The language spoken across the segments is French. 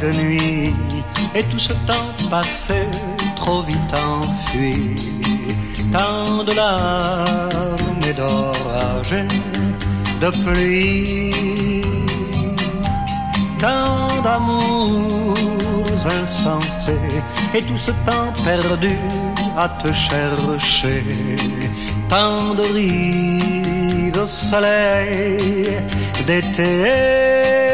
de nuit, et tout ce temps passé trop vite enfui, tant de larmes et d'orages, de pluie, tant d'amours insensés, et tout ce temps perdu à te chercher, tant de rides au soleil d'été,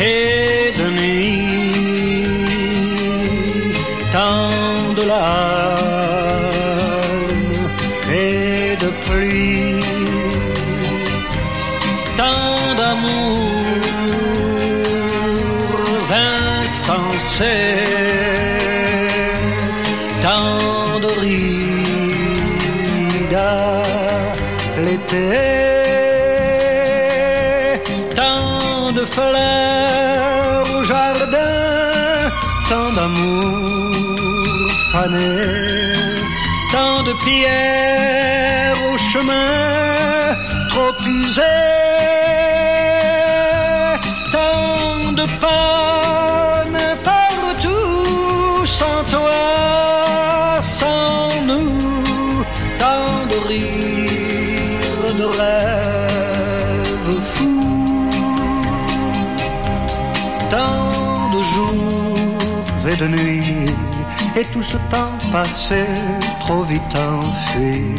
et de nuit, tant de larmes et de pluie, tant d'amours insensés, tant de rides l'été, au jardin, tant d'amour fané, tant de pierres au chemin trop usé, tant de jours et de nuits, et tout ce temps passé trop vite enfui,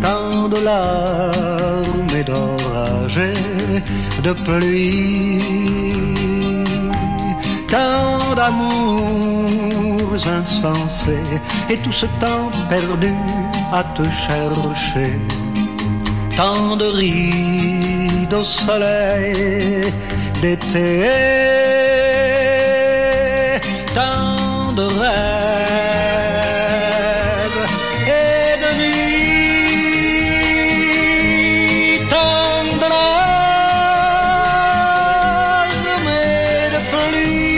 tant de larmes et d'orages et de pluie, tant d'amours insensés, et tout ce temps perdu à te chercher, tant de rides au soleil d'été. Tant de rêves et de nuits, tant de larmes mais de pluie.